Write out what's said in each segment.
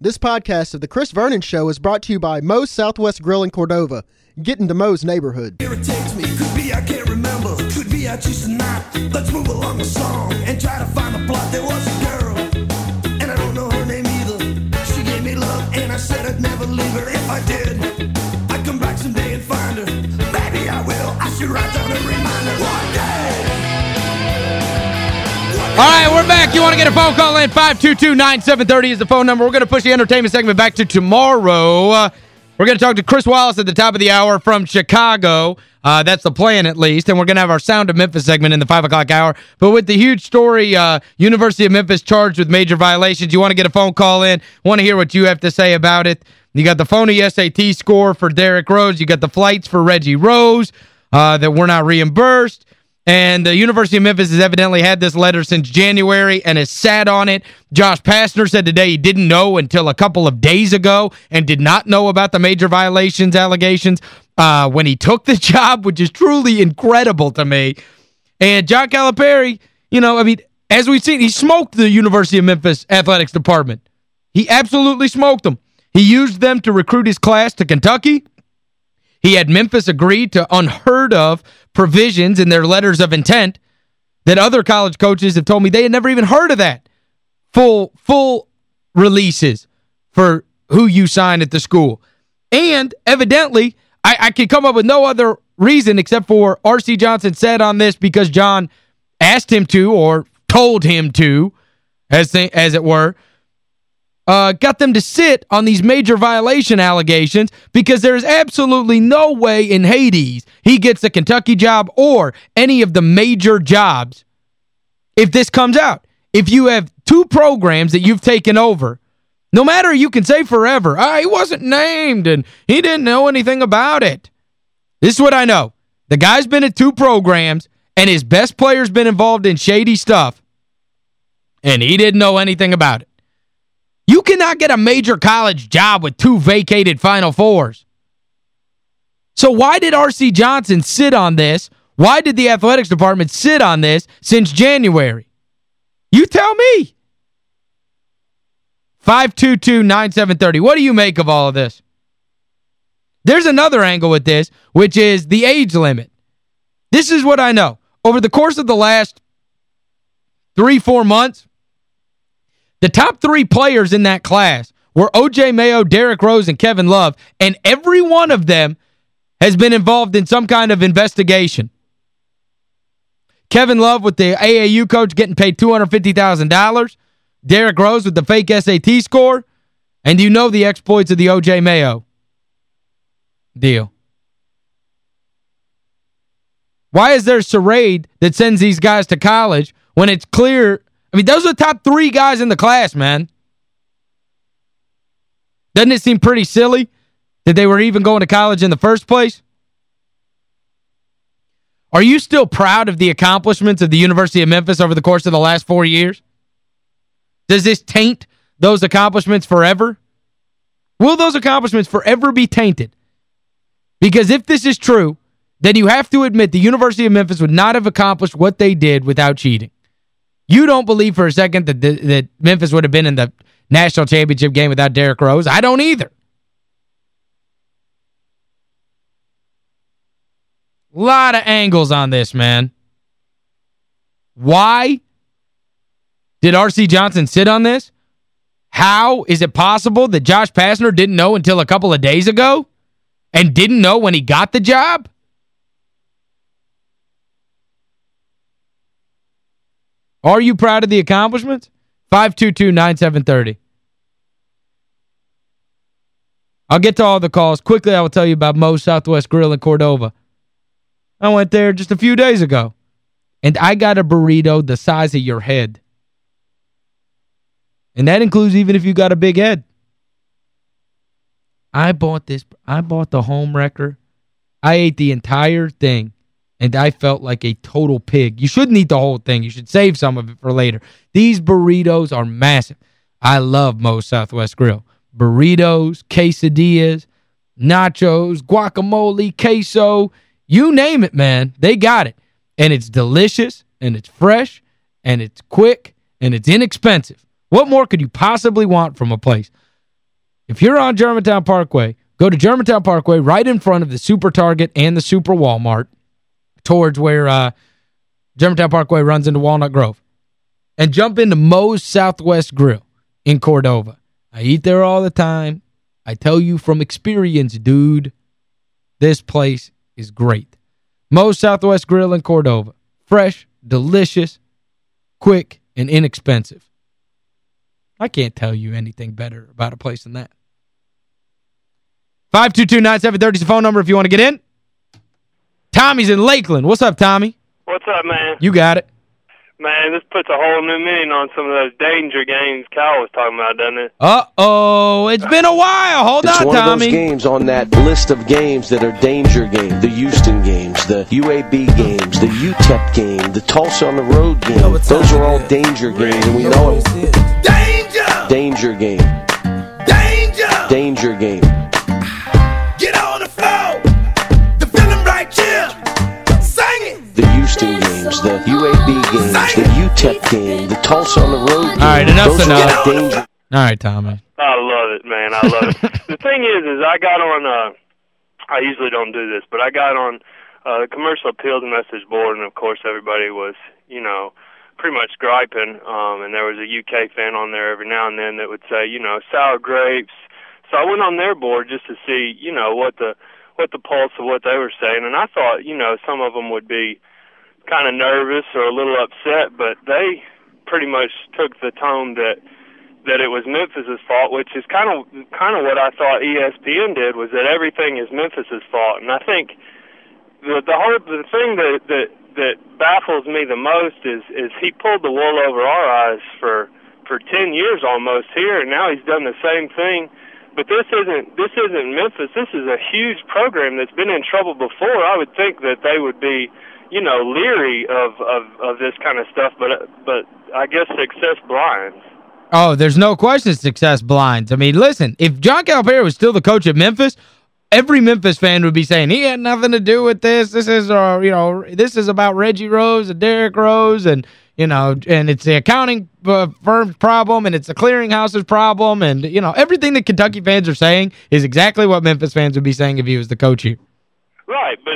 This podcast of The Chris Vernon Show is brought to you by Moe's Southwest Grill in Cordova. Get into Moe's neighborhood. irritates me. Could be I can't remember. Could be I choose to not. Let's move along the song and try to find the plot. There was a girl, and I don't know her name either. She gave me love, and I said I'd never leave her. If I did, I'd come back someday and find her. Maybe I will. I should write down a reminder. One day. All right, we're back. You want to get a phone call in? 522-9730 is the phone number. We're going to push the entertainment segment back to tomorrow. Uh, we're going to talk to Chris Wallace at the top of the hour from Chicago. Uh, that's the plan, at least. And we're going to have our Sound of Memphis segment in the 5 o'clock hour. But with the huge story, uh, University of Memphis charged with major violations, you want to get a phone call in, want to hear what you have to say about it. You got the phony SAT score for Derrick Rose. You got the flights for Reggie Rose uh, that were not reimbursed. And the University of Memphis has evidently had this letter since January and has sat on it. Josh Pastner said today he didn't know until a couple of days ago and did not know about the major violations allegations uh, when he took the job, which is truly incredible to me. And John Calipari, you know, I mean, as we've seen, he smoked the University of Memphis athletics department. He absolutely smoked them. He used them to recruit his class to Kentucky. He had Memphis agree to unheard of provisions in their letters of intent that other college coaches have told me they had never even heard of that. Full full releases for who you sign at the school. And evidently, I, I can come up with no other reason except for R.C. Johnson said on this because John asked him to or told him to, as, as it were, uh, got them to sit on these major violation allegations because there's absolutely no way in Hades he gets the Kentucky job or any of the major jobs if this comes out. If you have two programs that you've taken over, no matter you can say forever, ah, he wasn't named and he didn't know anything about it. This is what I know. The guy's been at two programs and his best player's been involved in shady stuff and he didn't know anything about it. Cannot get a major college job with two vacated Final Fours. So why did R.C. Johnson sit on this? Why did the athletics department sit on this since January? You tell me. 522-9730. What do you make of all of this? There's another angle with this, which is the age limit. This is what I know. Over the course of the last three, four months, the top three players in that class were O.J. Mayo, Derrick Rose, and Kevin Love, and every one of them has been involved in some kind of investigation. Kevin Love with the AAU coach getting paid $250,000. Derrick Rose with the fake SAT score. And you know the exploits of the O.J. Mayo deal. Why is there a charade that sends these guys to college when it's clear I mean, those are the top three guys in the class, man. Doesn't it seem pretty silly that they were even going to college in the first place? Are you still proud of the accomplishments of the University of Memphis over the course of the last four years? Does this taint those accomplishments forever? Will those accomplishments forever be tainted? Because if this is true, then you have to admit the University of Memphis would not have accomplished what they did without cheating. You don't believe for a second that, that Memphis would have been in the national championship game without Derrick Rose? I don't either. Lot of angles on this, man. Why did R.C. Johnson sit on this? How is it possible that Josh Pastner didn't know until a couple of days ago and didn't know when he got the job? Are you proud of the accomplishments? 522-9730. I'll get to all the calls. Quickly, I will tell you about Moe's Southwest Grill in Cordova. I went there just a few days ago. And I got a burrito the size of your head. And that includes even if you got a big head. I bought this. I bought the home wrecker. I ate the entire thing and I felt like a total pig. You shouldn't eat the whole thing. You should save some of it for later. These burritos are massive. I love Moe's Southwest Grill. Burritos, quesadillas, nachos, guacamole, queso, you name it, man. They got it. And it's delicious, and it's fresh, and it's quick, and it's inexpensive. What more could you possibly want from a place? If you're on Germantown Parkway, go to Germantown Parkway right in front of the Super Target and the Super Walmart towards where uh, Germantown Parkway runs into Walnut Grove. And jump into Moe's Southwest Grill in Cordova. I eat there all the time. I tell you from experience, dude, this place is great. Moe's Southwest Grill in Cordova. Fresh, delicious, quick, and inexpensive. I can't tell you anything better about a place than that. 522-9730 is the phone number if you want to get in. Tommy's in Lakeland. What's up, Tommy? What's up, man? You got it. Man, this puts a whole new meaning on some of those danger games Kyle was talking about, doesn't it? Uh-oh. It's been a while. Hold it's on, one Tommy. of those games on that list of games that are danger games. The Houston games, the UAB games, the UTEP game, the Tulsa on the road game. Those are all danger games, and we know it. Danger! Danger game. Danger! Danger game. The UAB game, the UTEP game, the Tulsa on the road game. All right, enough's enough. danger All right, Tommy. I love it, man. I love it. the thing is, is I got on. uh I usually don't do this, but I got on uh, the commercial appeals message board, and of course, everybody was, you know, pretty much griping. Um, and there was a UK fan on there every now and then that would say, you know, sour grapes. So I went on their board just to see, you know, what the what the pulse of what they were saying, and I thought, you know, some of them would be kind of nervous or a little upset, but they pretty much took the tone that that it was Memphis's fault, which is kind of kind of what I thought ESPN did was that everything is Memphis's fault, and I think the the whole the thing that that that baffles me the most is is he pulled the wool over our eyes for for ten years almost here, and now he's done the same thing. But this isn't this isn't Memphis. This is a huge program that's been in trouble before. I would think that they would be, you know, leery of of of this kind of stuff. But but I guess success blinds. Oh, there's no question success blinds. I mean, listen, if John Calipari was still the coach at Memphis, every Memphis fan would be saying he had nothing to do with this. This is, uh, you know, this is about Reggie Rose and Derrick Rose and, you know, and it's the accounting uh, firm's problem and it's the clearinghouse's problem and, you know, everything that Kentucky fans are saying is exactly what Memphis fans would be saying if he was the coach here. Right, but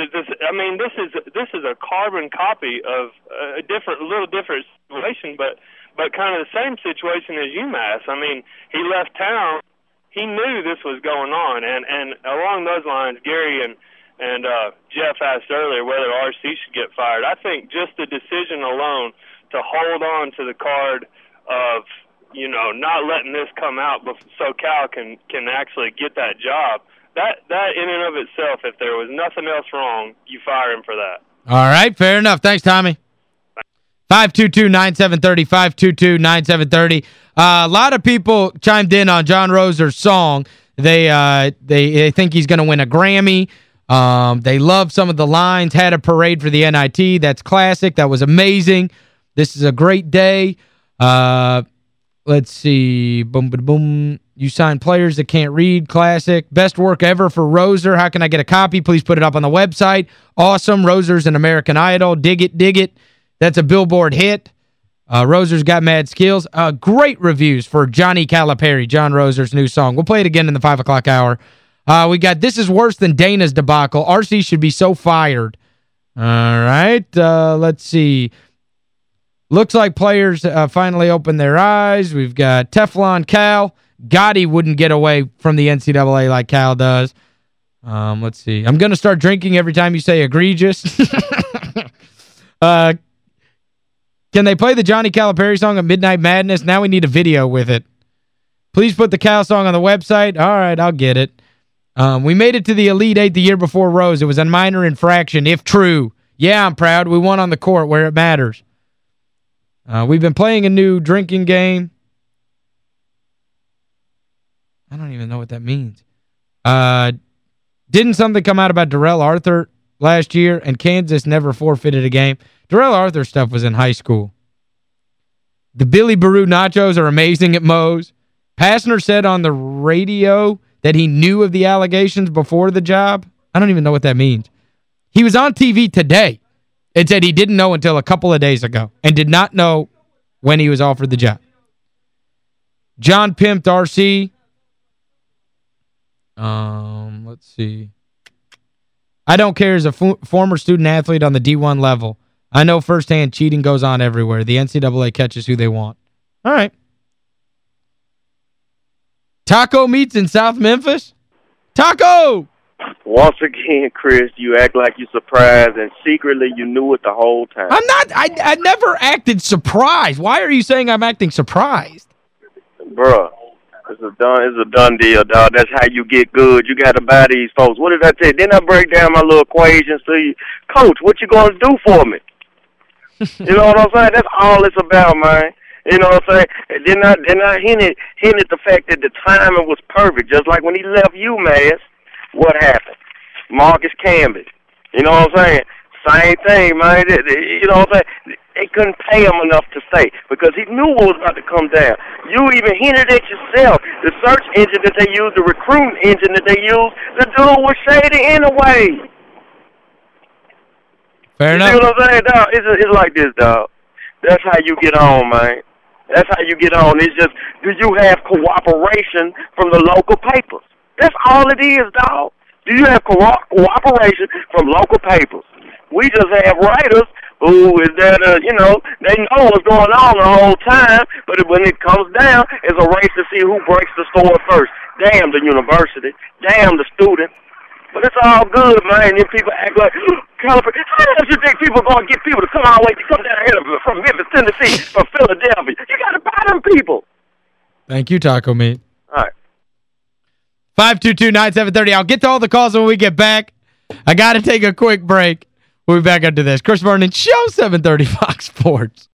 I mean, this is this is a carbon copy of a different, little different situation, but but kind of the same situation as UMass. I mean, he left town. He knew this was going on, and and along those lines, Gary and and uh, Jeff asked earlier whether RC should get fired. I think just the decision alone to hold on to the card of you know not letting this come out so Cal can can actually get that job. That that in and of itself, if there was nothing else wrong, you fire him for that. All right, fair enough. Thanks, Tommy. 522-9730, 522-9730. Uh, a lot of people chimed in on John Roser's song. They uh they, they think he's going to win a Grammy. Um, they love some of the lines. Had a parade for the NIT. That's classic. That was amazing. This is a great day. Uh, let's see. Boom, boom, boom. You sign players that can't read. Classic. Best work ever for Roser. How can I get a copy? Please put it up on the website. Awesome. Roser's an American Idol. Dig it, dig it. That's a Billboard hit. Uh, Roser's got mad skills. Uh, great reviews for Johnny Calipari, John Roser's new song. We'll play it again in the 5 o'clock hour. Uh, we got This is Worse Than Dana's debacle. RC should be so fired. All right. Uh, let's see. Looks like players uh, finally opened their eyes. We've got Teflon Cal. Gotti wouldn't get away from the NCAA like Cal does. Um, let's see. I'm going to start drinking every time you say egregious. uh, can they play the Johnny Calipari song at Midnight Madness? Now we need a video with it. Please put the Cal song on the website. All right, I'll get it. Um, we made it to the Elite Eight the year before Rose. It was a minor infraction, if true. Yeah, I'm proud. We won on the court where it matters. Uh, we've been playing a new drinking game. I don't even know what that means. Uh, didn't something come out about Darrell Arthur last year and Kansas never forfeited a game? Darrell Arthur stuff was in high school. The Billy Barou nachos are amazing at Moe's. Pastner said on the radio that he knew of the allegations before the job. I don't even know what that means. He was on TV today and said he didn't know until a couple of days ago and did not know when he was offered the job. John pimped RC. Um, let's see. I don't care as a former student athlete on the D1 level. I know firsthand cheating goes on everywhere. The NCAA catches who they want. All right. Taco meets in South Memphis? Taco! Once again, Chris, you act like you're surprised, and secretly you knew it the whole time. I'm not. I, I never acted surprised. Why are you saying I'm acting surprised? Bruh, it's a done it's a done deal, dog. That's how you get good. You got to buy these folks. What did I tell you? Then I break down my little equations to you. Coach, what you going to do for me? you know what I'm saying? That's all it's about, man. You know what I'm saying? And then I then I hinted hinted the fact that the timing was perfect, just like when he left UMass. What happened? Marcus Camby. You know what I'm saying? Same thing, man. You know what I'm saying? They couldn't pay him enough to stay because he knew what was about to come down. You even hinted at yourself. The search engine that they used, the recruiting engine that they used, the dude was shady anyway. Fair you enough. See what I'm saying, dog? It's, it's like this, dog. That's how you get on, man. That's how you get on. It's just, do you have cooperation from the local papers? That's all it is, dog. Do you have co- cooperation from local papers? We just have writers who is that, uh, you know, they know what's going on the whole time, but when it comes down, it's a race to see who breaks the story first. Damn the university. Damn the student. But it's all good, man. And people act like, California, how do you think people are going to get people to come all the way, to come down here from Memphis, Tennessee, from Philadelphia? You got to buy them people. Thank you, Taco Meat. All right. 522-9730. I'll get to all the calls when we get back. I got to take a quick break. We'll be back after this. Chris Vernon, Show 730 Fox Sports.